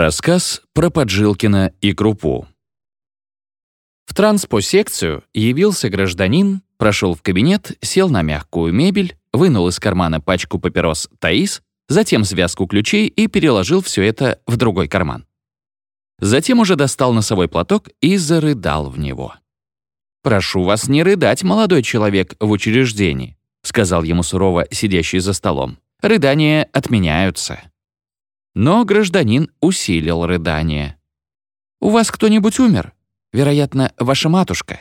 Рассказ про Поджилкина и крупу. В транспосекцию явился гражданин, прошел в кабинет, сел на мягкую мебель, вынул из кармана пачку папирос «Таис», затем связку ключей и переложил все это в другой карман. Затем уже достал носовой платок и зарыдал в него. «Прошу вас не рыдать, молодой человек, в учреждении», сказал ему сурово сидящий за столом. «Рыдания отменяются». Но гражданин усилил рыдание. «У вас кто-нибудь умер? Вероятно, ваша матушка.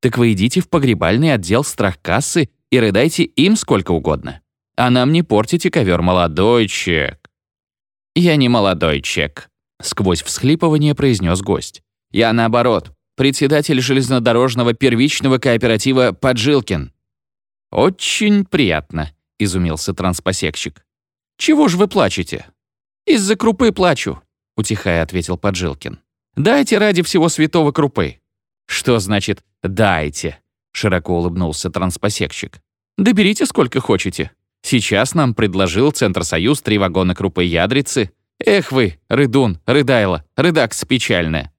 Так вы идите в погребальный отдел страхкассы и рыдайте им сколько угодно. А нам не портите ковер, молодой чек». «Я не молодой чек», — сквозь всхлипывание произнес гость. «Я наоборот, председатель железнодорожного первичного кооператива Поджилкин». «Очень приятно», — изумился транспосекщик. «Чего ж вы плачете? «Из-за крупы плачу», — утихая ответил Поджилкин. «Дайте ради всего святого крупы». «Что значит «дайте»?» — широко улыбнулся транспосекщик. «Да сколько хотите. Сейчас нам предложил Центр-Союз три вагона крупы ядрицы. Эх вы, рыдун, рыдайло, рыдакс печальная».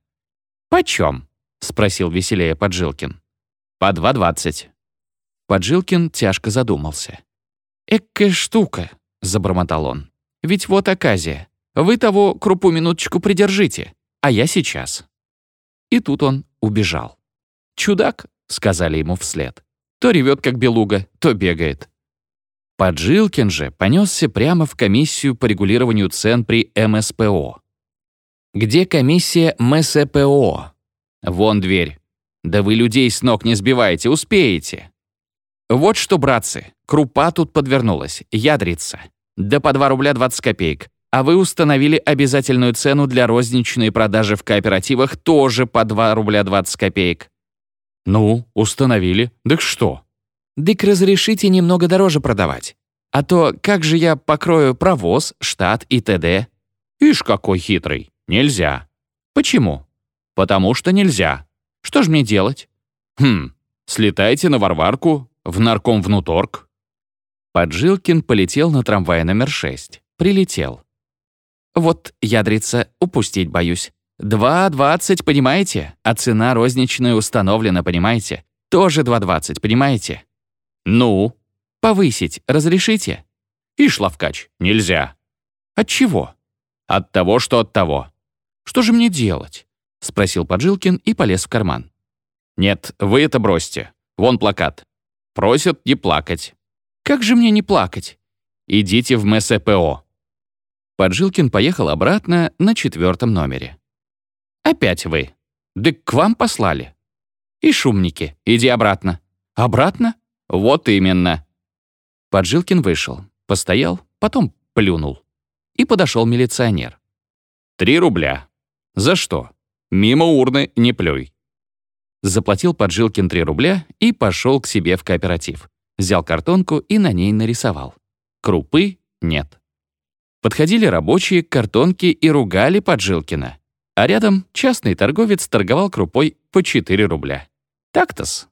«Почем?» — спросил веселее Поджилкин. «По два двадцать». Поджилкин тяжко задумался. «Экая штука», — забормотал он. Ведь вот оказия. Вы того крупу минуточку придержите, а я сейчас». И тут он убежал. «Чудак», — сказали ему вслед. То ревет, как белуга, то бегает. Поджилкин же понесся прямо в комиссию по регулированию цен при МСПО. «Где комиссия МСПО?» «Вон дверь. Да вы людей с ног не сбиваете, успеете». «Вот что, братцы, крупа тут подвернулась, ядрица. Да по 2 рубля 20 копеек. А вы установили обязательную цену для розничной продажи в кооперативах тоже по 2 рубля 20 копеек. Ну, установили. Так что? Дык разрешите немного дороже продавать. А то как же я покрою провоз, штат и т.д.? Ишь, какой хитрый. Нельзя. Почему? Потому что нельзя. Что ж мне делать? Хм, слетайте на Варварку, в нарком внуторг, Поджилкин полетел на трамвай номер 6. Прилетел. Вот, ядрица, упустить боюсь. Два двадцать, понимаете? А цена розничная установлена, понимаете? Тоже два двадцать, понимаете? Ну? Повысить разрешите? И шлавкач, нельзя. От чего? От того, что от того. Что же мне делать? Спросил Поджилкин и полез в карман. Нет, вы это бросьте. Вон плакат. Просят не плакать. Как же мне не плакать? Идите в МСПО». Поджилкин поехал обратно на четвертом номере. «Опять вы? Да к вам послали». «И шумники, иди обратно». «Обратно? Вот именно». Поджилкин вышел, постоял, потом плюнул. И подошел милиционер. «Три рубля. За что? Мимо урны не плюй». Заплатил Поджилкин три рубля и пошел к себе в кооператив взял картонку и на ней нарисовал. Крупы нет. Подходили рабочие к картонке и ругали Поджилкина. А рядом частный торговец торговал крупой по 4 рубля. Так-то-с.